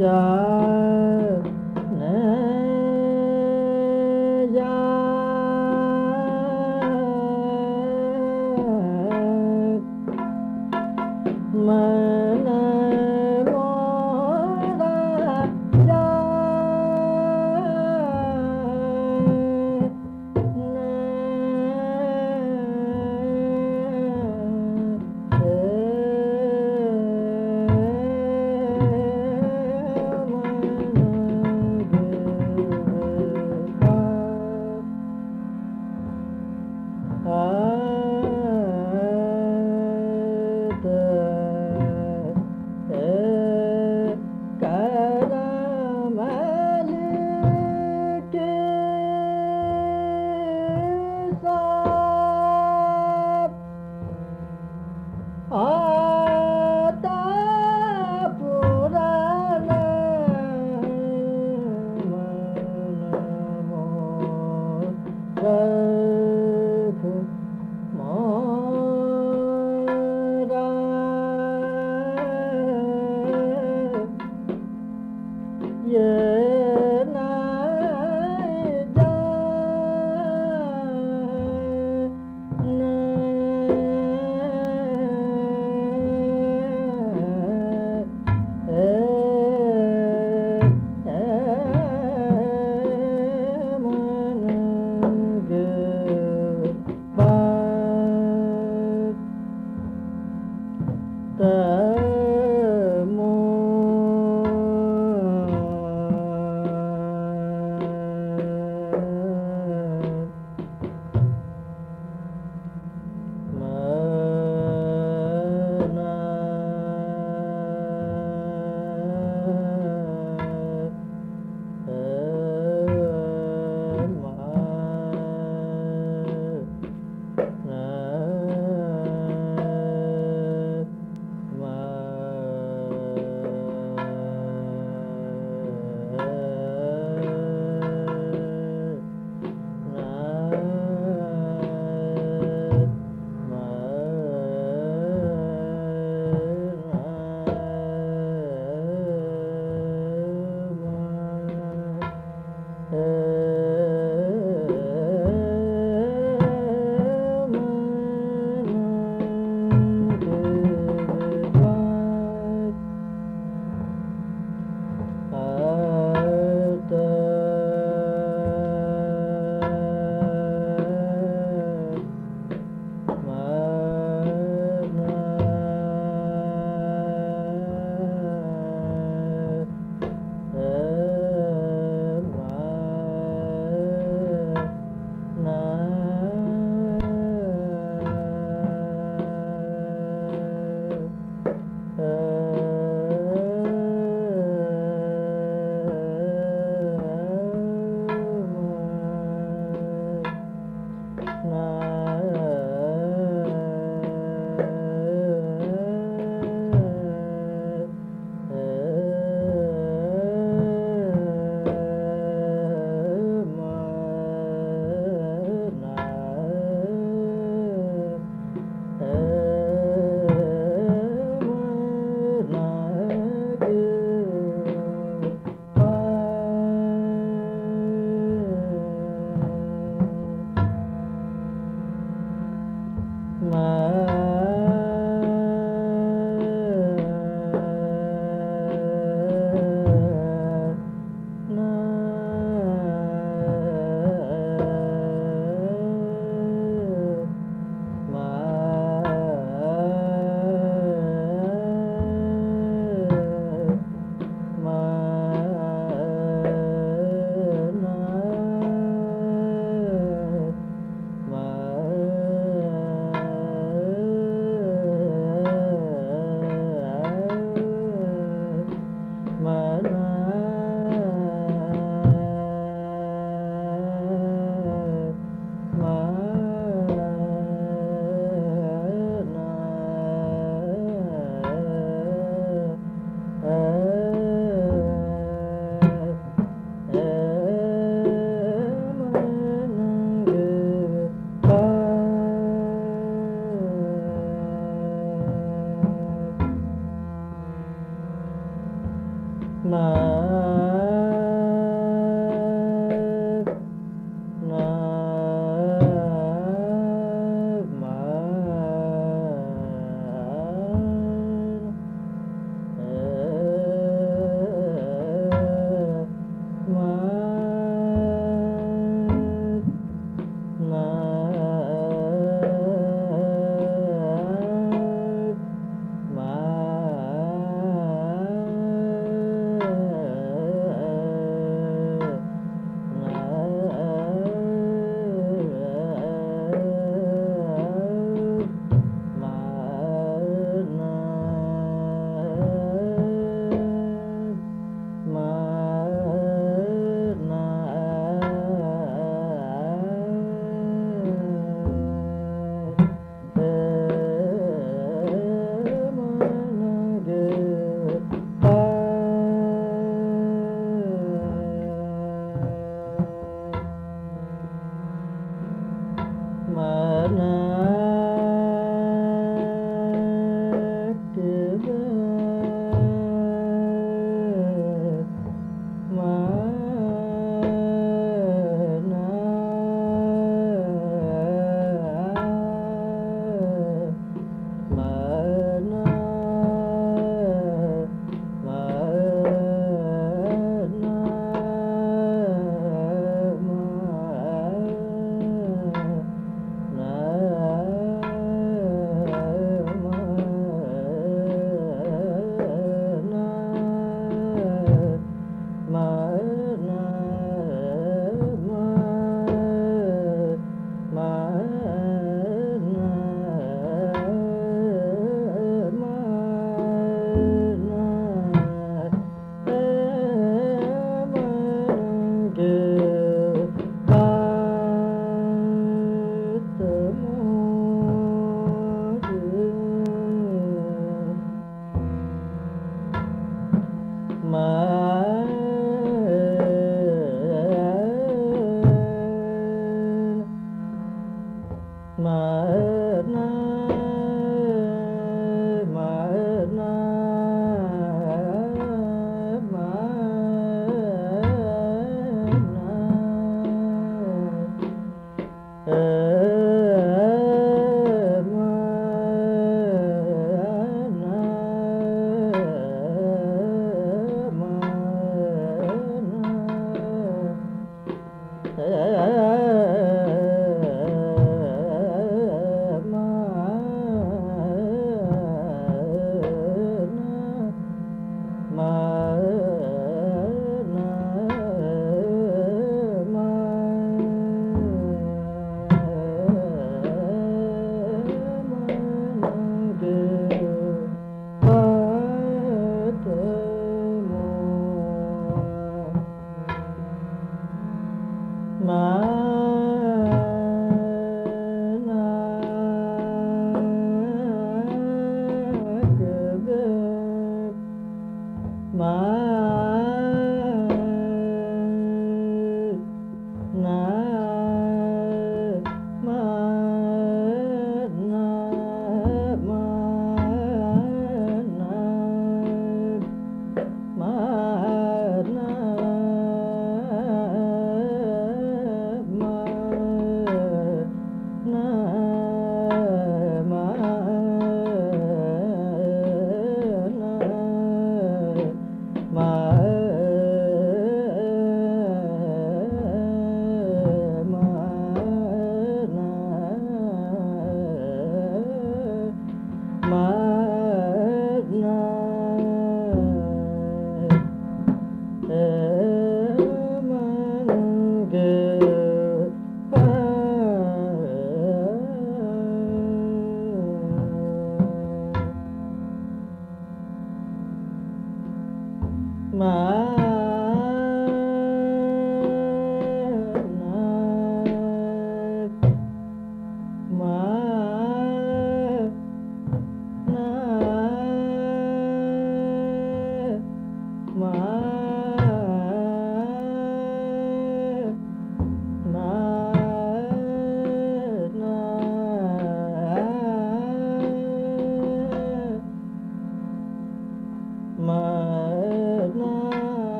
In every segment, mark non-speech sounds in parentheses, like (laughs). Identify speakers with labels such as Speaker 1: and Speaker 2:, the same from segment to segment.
Speaker 1: जा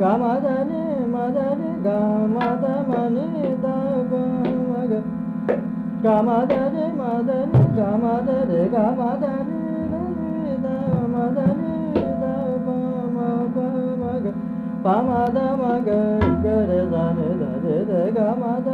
Speaker 1: గమదని మదని గమదమని దమగ గమదని మదని గమదని గమదని దమదని Pamada ma da ma ga ga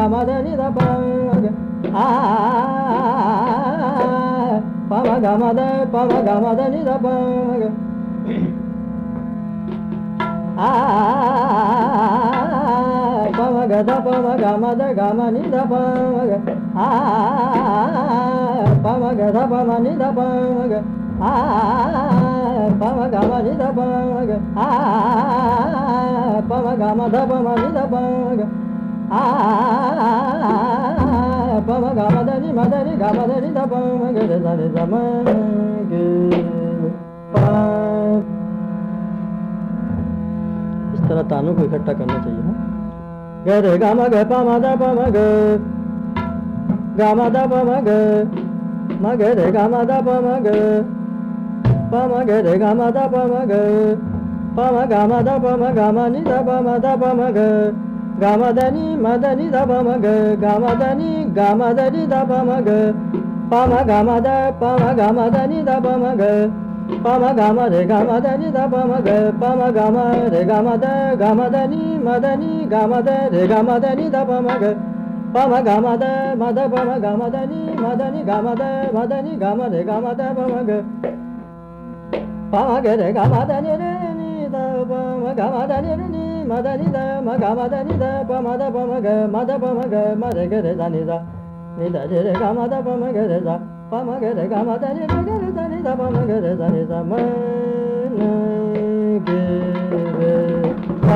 Speaker 1: గమద నిద పవ గమద పవ గమద నిద పవ గద పవ గమద గమ నిద పవ పవ గద పవ నిద పవ పవ గమ నిద పవ పవ గమ ద పవ నిద పవ इस तरह तानों को इकट्ठा करना चाहिए ना ग गा मग म ग प म द प म ग ग म द प म ग रे ग म द प मग ग प म ग रे ग म द प मग ग प म ग म द प म ग म नि द प म द प म ಗಮದನಿ ಮದನಿ ದಪ ಮಗ ಗಮದನಿ ಗಮದನಿ ದಪ ಮಗ ಪಮ ಗಮದ ಪಮ ಗಮದನಿ ದಪ ಮಗ ಪಮ ಗಮ ರೆ ಗಮದನಿ ದಪ ಮಗ ಪಮ ಗಮ ರೆ ಗಮದ ಗಮದನಿ ಮದನಿ ಗಮದ ರೆ ಗಮದನಿ ದಪ ಮಗ ಪಮ ಗಮದ ಮದ ಪಮ ಗಮದನಿ ಮದನಿ ಗಮದ ಮದನಿ ಗಮ ರೆ ಗಮದ ಪಮಗ ಪಮ ಗೆ ರೆ ಗಮದನಿ ರೇ ನೀ ದಪ ಗಮದನಿ ರೇ ನೀ ಮದನಿದ ಮಗ ಮದನಿದ ಪ ಮದ ಪ ಮಗ ಮದ ಪ ಮಗ ಮದ ಗರೆ ದ ನಿದ ನಿದ ಜರೆ ಗ ಮದ ಪ ಮಗ ರೆ ದ ಪ ಮಗ ರೆ ಗ ಮದ ನಿ ದ ಗರೆ ದ ನಿದ ಪ ಮಗ ರೆ ದ ನಿದ ಮ ನ ಗೆ ರೆ ಪ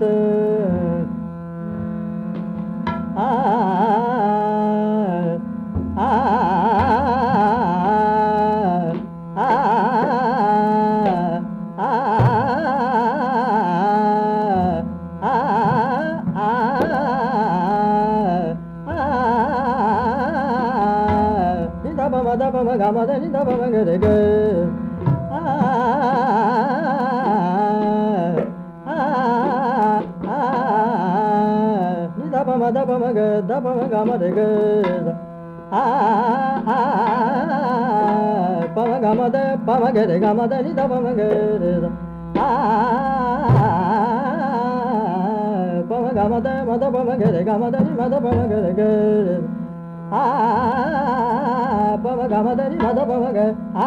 Speaker 1: ತ ಆ ma da ga da pa ga ma re ga da a pa ma ga ma da pa ma ga re ga ma da ni da pa ma ga re da a pa ma ga ma da ma da pa ma ga re ga ma da ni ma da pa ma ga re ga re a pa ma ga ma da ni ma da pa ma ga a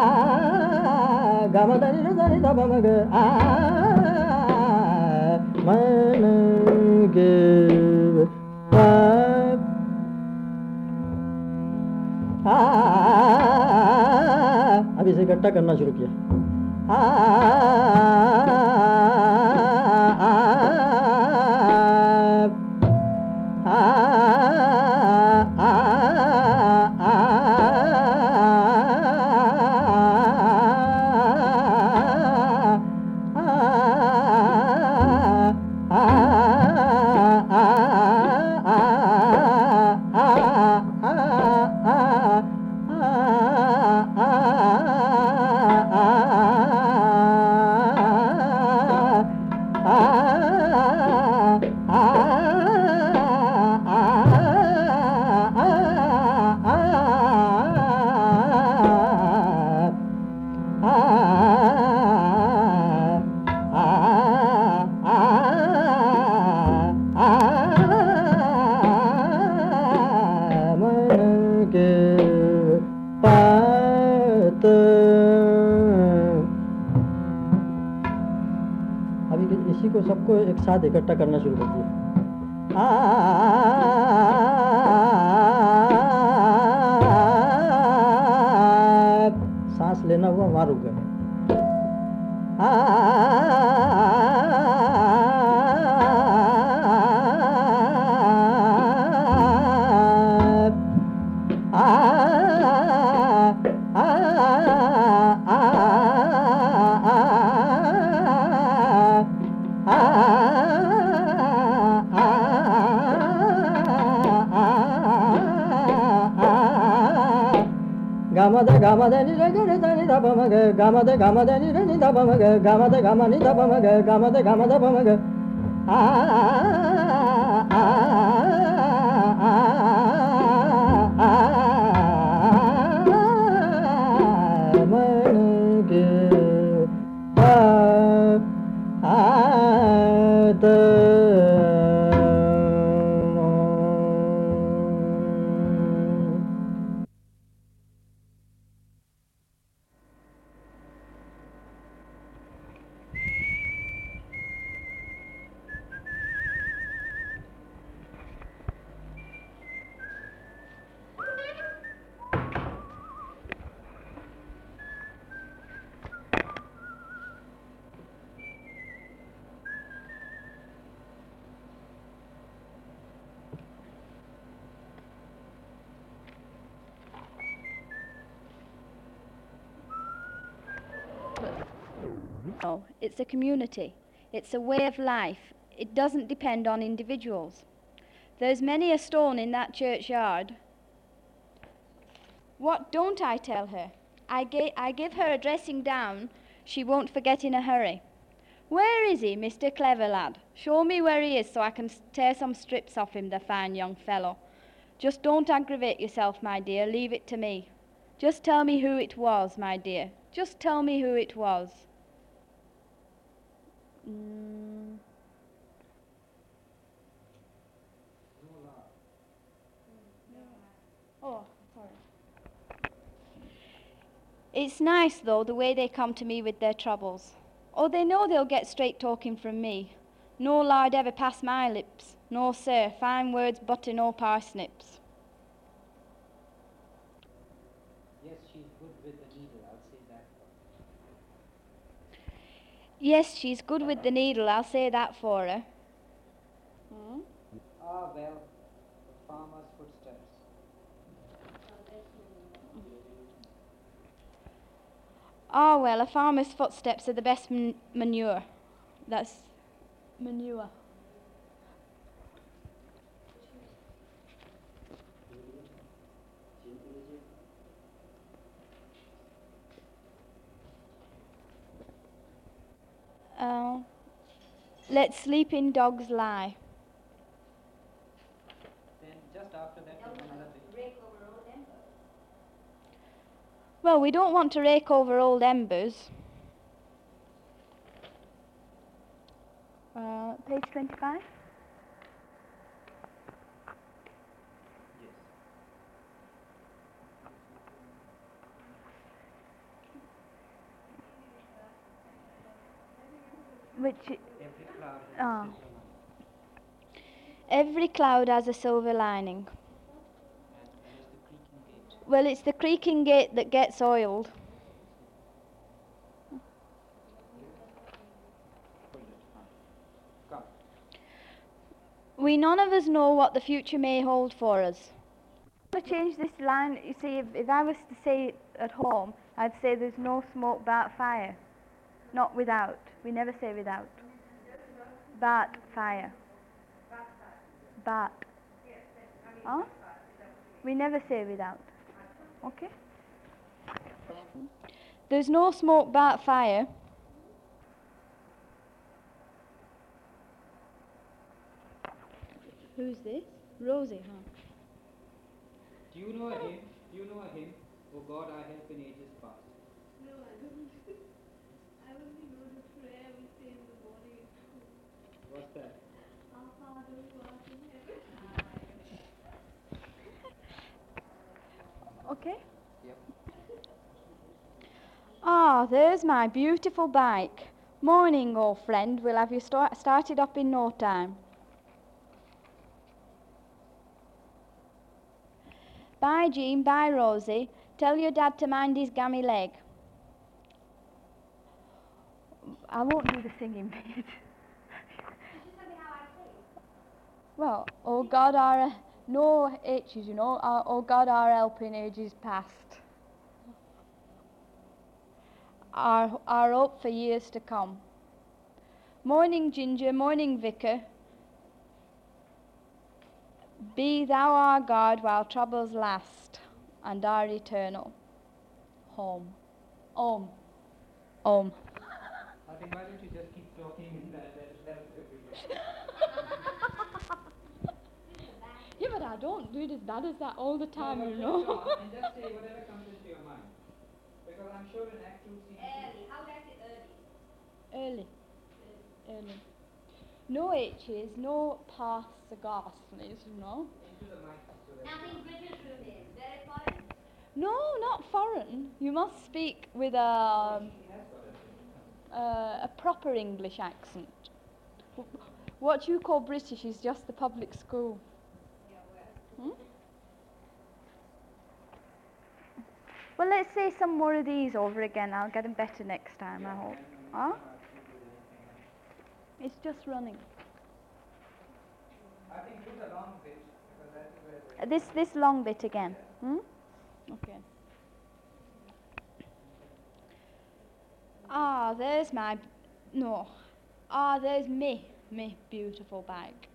Speaker 1: ga ma da ni da ni da pa ma ga a ma na ge अब इसे इकट्ठा करना शुरू किया। सबको एक साथ इकट्ठा करना शुरू कर दिया। Ga gama da gama da ni re ni da pa ma
Speaker 2: No, oh, it's a community. It's a way of life. It doesn't depend on individuals. There's many a stone in that churchyard. What don't I tell her? I, ga- I give her a dressing down she won't forget in a hurry. Where is he, Mr. Clever Lad? Show me where he is so I can tear some strips off him, the fine young fellow. Just don't aggravate yourself, my dear. Leave it to me. Just tell me who it was, my dear. Just tell me who it was. Mm. Oh, sorry. It's nice, though, the way they come to me with their troubles. Oh, they know they'll get straight talking from me. No lard ever pass my lips. No, sir, fine words, butter, no parsnips.
Speaker 3: Yes, she's good with the needle, I'll say that.
Speaker 2: Yes, she's good with the needle, I'll say that for her. Hmm?
Speaker 3: Ah, well, the farmer's footsteps.
Speaker 2: Ah, well, a farmer's footsteps are the best man- manure. That's manure. Uh, let sleeping dogs lie.
Speaker 3: Then just after that there's another bit.
Speaker 2: Well, we don't want to rake over old embers. Uh, page 25. Which
Speaker 3: Every cloud has
Speaker 2: Ah.
Speaker 3: a silver lining.
Speaker 2: every cloud has a silver lining.
Speaker 3: And there is the creaking gate.
Speaker 2: Well, it's the creaking gate that gets oiled.
Speaker 3: Hold it. Come.
Speaker 2: We none of us know what the future may hold for us. To change this line, you see, if, if I was to say it at home, I'd say there's no smoke but fire. Not without. We never say without. But fire. But. Huh? We never say without. Okay? There's no smoke but fire. Who's this? Rosie, huh?
Speaker 3: Do you know a hymn? Do you know a hymn? Oh God, I help in ages past.
Speaker 4: No, I don't. I only know the prayer we say in the morning.
Speaker 3: What's that?
Speaker 4: Our Father who art in heaven.
Speaker 2: Okay.
Speaker 3: Yep.
Speaker 2: Ah, there's my beautiful bike. Morning, old friend. We'll have you sta- started up in no time. Bye, Jean. Bye, Rosie. Tell your dad to mind his gammy leg. I won't do the singing bit. well, oh God, our no H's, you know. Uh, oh God, our helping age is past our, our hope for years to come. Morning, Ginger, morning, Vicar. Be thou our guard while troubles last, and our eternal home. Home. Home.
Speaker 3: I think why don't you just keep talking in that that. (laughs)
Speaker 2: Yeah, but I don't do it as bad as that all the time,
Speaker 3: No,
Speaker 2: you
Speaker 3: but
Speaker 2: know.
Speaker 3: just talk and just say whatever comes into your mind. Because I'm sure in Act 2 scene two-
Speaker 2: Early. Early. No H's, no paths or ghastlies, you know.
Speaker 3: into the mic so that
Speaker 2: No, not foreign. You must speak with a, um, uh, a proper English accent. What you call British is just the public school. Hmm? Well, let's say some more of these over again. I'll get them better next time, I hope. Huh? It's just running.
Speaker 3: I think do the long bit because that is where
Speaker 2: Uh, This this long bit again. Hmm? Okay. Ah, there's my. No. Ah, there's me, me beautiful bike.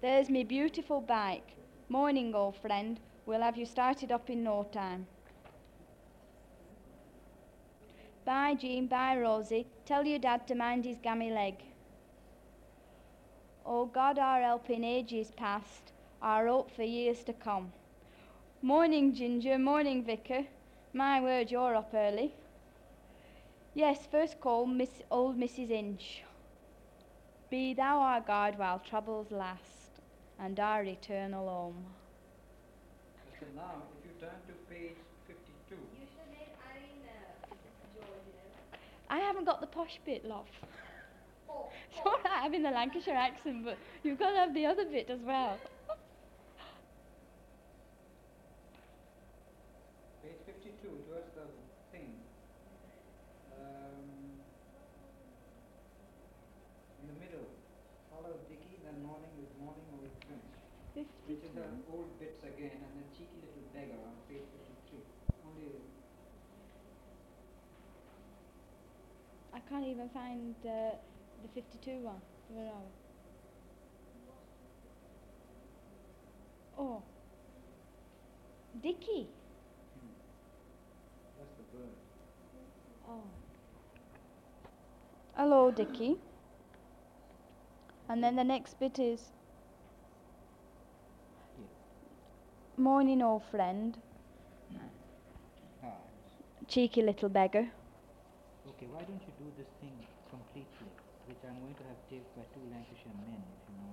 Speaker 2: There's me beautiful bike. Morning, old friend. We'll have you started up in no time. Bye, Jean. Bye, Rosie. Tell your dad to mind his gammy leg. Oh, God, our help in ages past, our hope for years to come. Morning, Ginger. Morning, Vicar. My word, you're up early. Yes, first call, Miss old Mrs. Inch. Be thou our guard while troubles last, and our eternal home.
Speaker 3: Now, if you turn to page 52,
Speaker 4: You should make Irene George.
Speaker 2: I haven't got the posh bit, love. (laughs) It's all right having the Lancashire accent, but you've got to have the other bit as well.
Speaker 3: page 52 towards the thing. Um, in the middle, follow Dicky, then morning with morning or with French. Which is the old bits again, and then cheeky little beggar on page 53. Only
Speaker 2: I can't even find uh, the 52 one. Where are we? Oh. Dicky.
Speaker 3: that's the bird.
Speaker 2: Oh. Hello, Dicky. And then the next bit is Morning, old friend. Cheeky little beggar.
Speaker 5: okay, why don't you do this thing completely, I'm going to have taped by two Lancashire men, if you know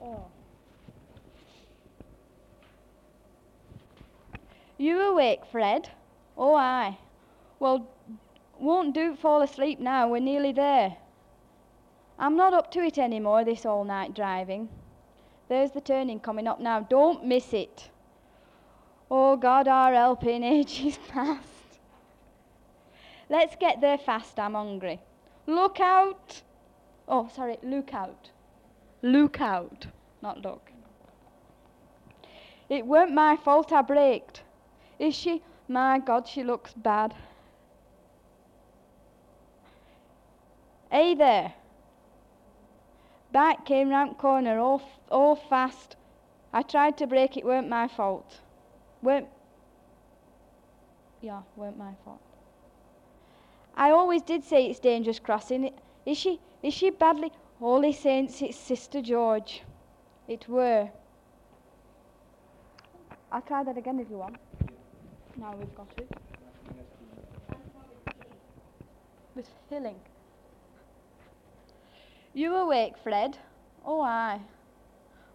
Speaker 5: any.
Speaker 2: Oh. You awake, Fred? Oh, aye. Well, won't do fall asleep now. We're nearly there. I'm not up to it any more, this all night driving. There's the turning coming up now. Don't miss it. Oh, God, our help in (laughs) ages past. Let's get there fast. I'm hungry. Look out. Oh, sorry, look out. Look out, not look. It weren't my fault I braked. Is she? My God, she looks bad. Hey there. Bike came round corner all, f- all fast. I tried to brake, it weren't my fault. Weren't. Yeah, weren't my fault. I always did say it's dangerous crossing. Is she? Is she badly? Holy Saints, it's Sister George. It were. I'll try that again if you want. Now we've got it. With filling. You awake, Fred? Oh, aye.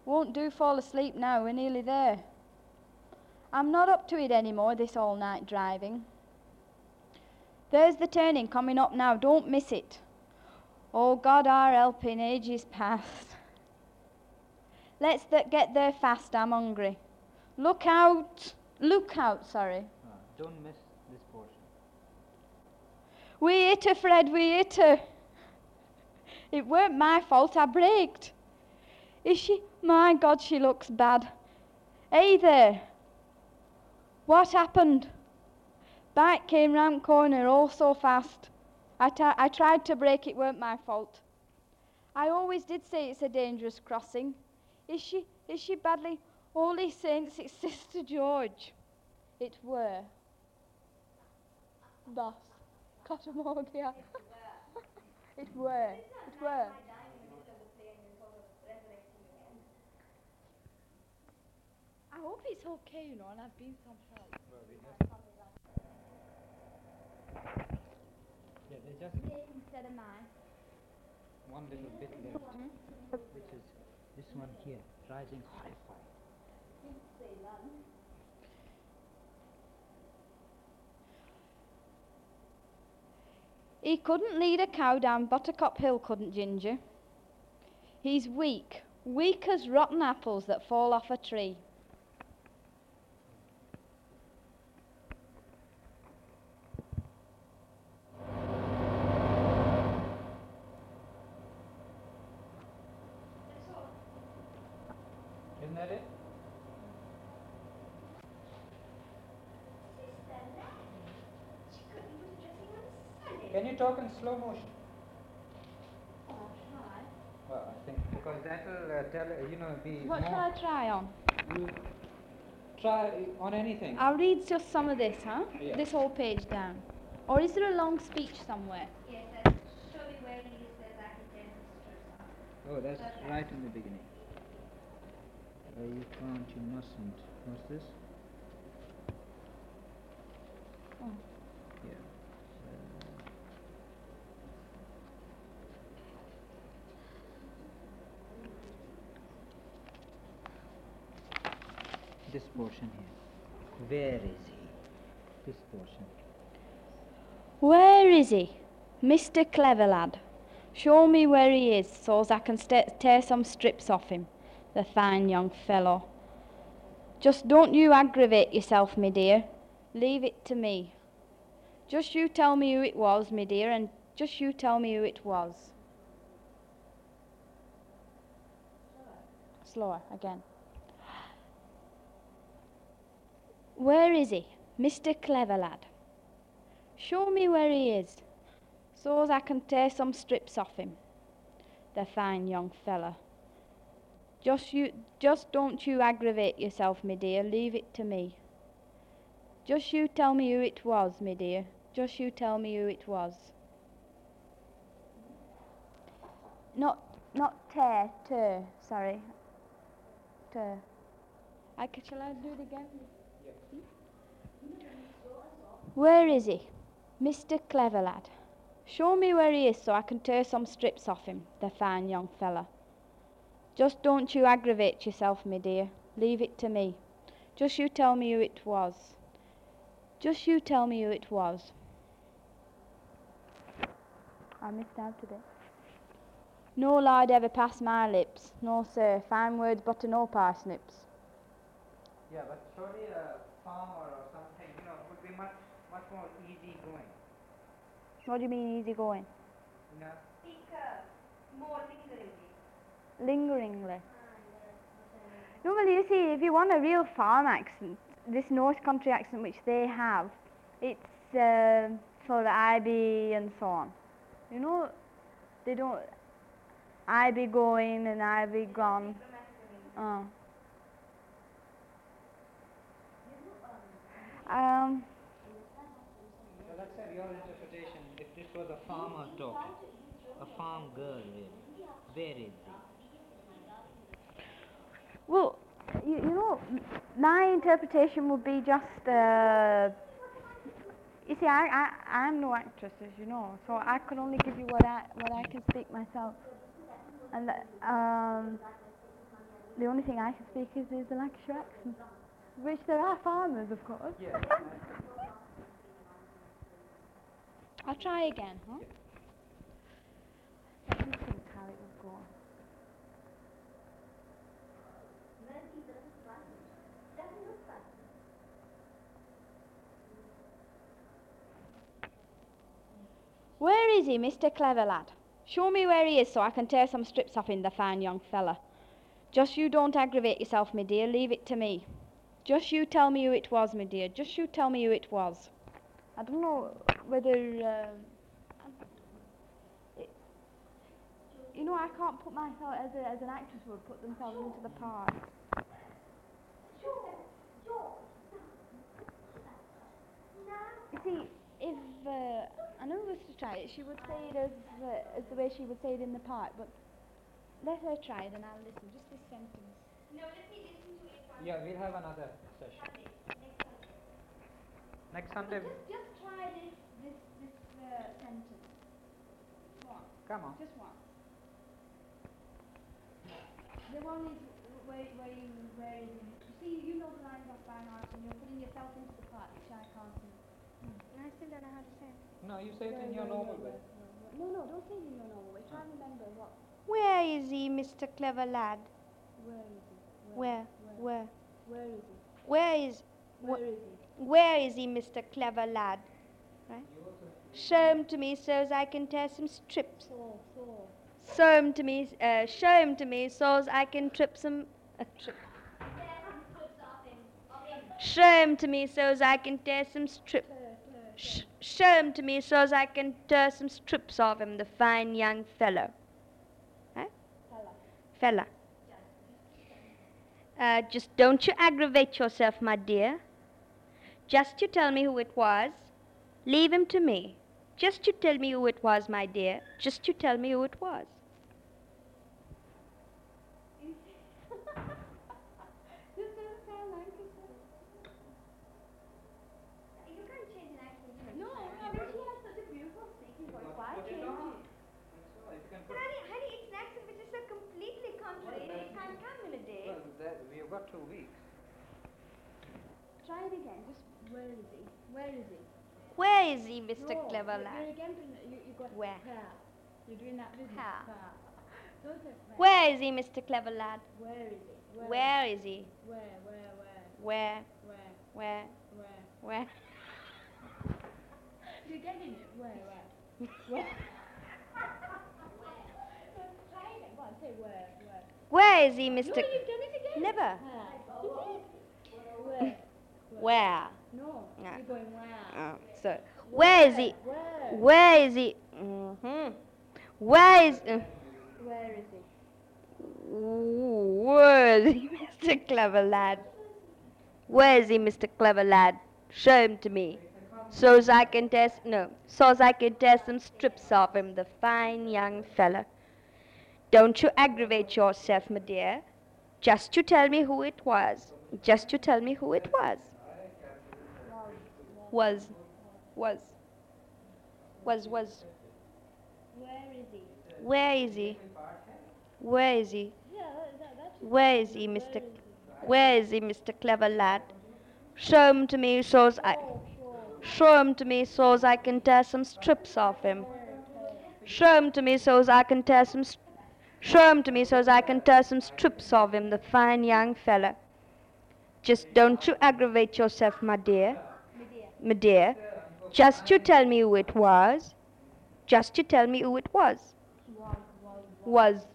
Speaker 2: Won't do fall asleep now, we're nearly there. I'm not up to it anymore, this all night driving. There's the turning coming up now, don't miss it. Oh, God, our help in ages past. Let's th- get there fast, I'm hungry. Look out! Look out, sorry.
Speaker 5: Ah, don't miss this portion.
Speaker 2: We hit her, Fred, we hit her. It weren't my fault, I braked. Is she? My God, she looks bad. Hey there. What happened? Bike came round corner all so fast. I I tried to brake, it weren't my fault. I always did say it's a dangerous crossing. Is she? Is she badly? Holy Saints, (laughs) it's Sister George. It were. Thus. Cotamogia. (laughs) it were. It were. I hope it's okay, you know, and I've been some help.
Speaker 5: Yeah, there's just
Speaker 2: Instead of mine.
Speaker 5: one little bit left, which is this one here, rising hi-fi.
Speaker 2: He couldn't lead a cow down Buttercup Hill, couldn't Ginger. He's weak, weak as rotten apples that fall off a tree.
Speaker 3: Isn't that it? Can you talk in slow motion? Well, I think because that will uh, tell uh, you know be
Speaker 2: What shall I try on?
Speaker 3: You try on anything.
Speaker 2: I'll read just some of this, huh?
Speaker 3: Yeah.
Speaker 2: This whole page down. Or is there a long speech somewhere?
Speaker 4: Yes, show me where he says I can take the strips off.
Speaker 3: Oh, that's right in the beginning. Uh, you can't, you mustn't. What's this? This portion here. Where is he? This portion.
Speaker 2: Where is he? Mr. Clever Lad. Show me where he is, so's I can sta tear some strips off him, the fine young fellow. Just don't you aggravate yourself, me dear. Leave it to me. Just you tell me who it was, me dear, and just you tell me who it was. Slower, again. Where is he? Mr. Clever Lad. Show me where he is, so's I can tear some strips off him. The fine young fella. Just you, just don't you aggravate yourself, me dear. Leave it to me. Just you tell me who it was, me dear. Just you tell me who it was. Not, not tear, tear. Sorry. Tear. I, shall I do it again? Where is he? Mr. Clever Lad. Show me where he is so I can tear some strips off him, the fine young fella. Just don't you aggravate yourself, me dear. Leave it to me. Just you tell me who it was. Just you tell me who it was. I missed out a bit. No lied ever passed my lips. No, sir, fine words but no parsnips.
Speaker 3: Yeah, but surely a farmer or something, you know, would be much, much easy going.
Speaker 2: What do you mean easy going?
Speaker 3: You know?
Speaker 4: Uh, more lingeringly.
Speaker 2: Lingeringly. No, you see, if you want a real farm accent, this North Country accent which they have, it's uh, sort of I be and so on. You know, they don't. I be going and I be gone. Oh. Um,
Speaker 3: So let's say your interpretation, if this was a farmer talking, a farm girl really, where is he?
Speaker 2: well, you, you know, my interpretation would be just. Uh, you see, I, I, I'm no actress, as you know, so I can only give you what I, what I can speak myself. And um, the only thing I can speak is, is the Lancashire accent, which there are farmers, of course.
Speaker 3: Yeah.
Speaker 2: I'll try again, huh? Where is he, Mr. Clever Lad? Show me where he is so I can tear some strips off him, the fine young fella. Just you don't aggravate yourself, me dear, leave it to me. Just you tell me who it was, me dear, just you tell me who it was. I don't know whether. Um, it, you know, I can't put myself as, a, as an actress would put themselves into the part. You see, if uh, I know was to try it, she would say it as uh, as the way she would say it in the part, but let her try it and I'll listen. Just this sentence.
Speaker 4: No, let me listen to it
Speaker 3: Yeah, we'll have another session.
Speaker 4: Sunday, next Sunday.
Speaker 2: Just just try this this this uh, sentence. One,
Speaker 3: come on.
Speaker 2: just one. The one is where where you where is it? You see, you know the lines off by heart, and you're putting yourself into the part which I can't do. And I still don't know how to say. it.
Speaker 3: No, you say it in your normal way.
Speaker 2: No, no, don't say it in your normal way. Try and remember what.
Speaker 6: Where is he, Mr. Clever Lad?
Speaker 2: Where is he?
Speaker 6: Where? Where?
Speaker 2: Where is he?
Speaker 6: Where is
Speaker 2: Where
Speaker 6: wh-
Speaker 2: is he?
Speaker 6: Where is he, Mr. Clever Lad? Right? Show him to me so as I can tear some strips. Show him to me, uh, show him to me so as I can trip some. Uh, trip. Show him to me so as I can tear some strip.
Speaker 2: Tur, tur.
Speaker 6: Sh- show him to me so as I can tear some strips off him, the fine young fellow. Huh? Fella. Uh, just don't you aggravate yourself, my dear. Just you tell me who it was. Leave him to me. Just you tell me who it was, my dear. Just you tell me who it was.
Speaker 2: You can't change an accent. No, I mean, he has such a beautiful speaking voice. Why
Speaker 3: Put it
Speaker 2: change
Speaker 3: on.
Speaker 2: it?
Speaker 3: That's all. You can
Speaker 2: But
Speaker 3: put
Speaker 2: honey, honey, it's an accent which is so completely contrary. It can't come in a day.
Speaker 3: Well, that, we've got two weeks.
Speaker 2: Try it again. Just where is he? Where is he?
Speaker 6: Where is he, Mr.
Speaker 2: No,
Speaker 6: Clever Lad?
Speaker 2: You're again, you, you got
Speaker 6: Where?
Speaker 2: Where? You're doing that business.
Speaker 6: Ha.
Speaker 2: Where? Don't say where.
Speaker 6: Where is he, Mr. Clever Lad?
Speaker 2: Where is he? Where?
Speaker 6: Where is he?
Speaker 2: Where? Where?
Speaker 6: Where?
Speaker 2: Where?
Speaker 6: Where?
Speaker 2: Where?
Speaker 6: Where? (laughs)
Speaker 2: You're getting it. Where? Where? (laughs) Where? Try it again. Say where? Where?
Speaker 6: Where is he,
Speaker 2: No,
Speaker 6: Mr.
Speaker 2: you've done it again.
Speaker 6: Never.
Speaker 2: Ha. Where?
Speaker 6: Where?
Speaker 2: No.
Speaker 6: Yeah.
Speaker 2: You're going where?
Speaker 6: Oh, so, where is he?
Speaker 2: Where?
Speaker 6: Where is he? hmm Where is? Uh,
Speaker 2: Where is he?
Speaker 6: where is he, (laughs) Mr. Clever Lad? Where is he, Mr. Clever Lad? Show him to me, so as I can test. No, so as I can tear some strips off him, the fine young fella. Don't you aggravate yourself, my dear. Just you tell me who it was. Just you tell me who it was. Was, was, was, was.
Speaker 2: Where is he?
Speaker 6: Where is he? Where is he?
Speaker 2: Yeah, that, that,
Speaker 6: Where is he, Mr. Where is he, Mr. Clever Lad? Show him to me so's I. Oh, show him to me so as I can tear some strips off him. Show him to me so's I can tear some. Show him to me so as I can tear some strips off him, the fine young fella. Just don't you aggravate yourself, my dear. My dear. Just you tell me who it was. Just you tell me who it was. Was.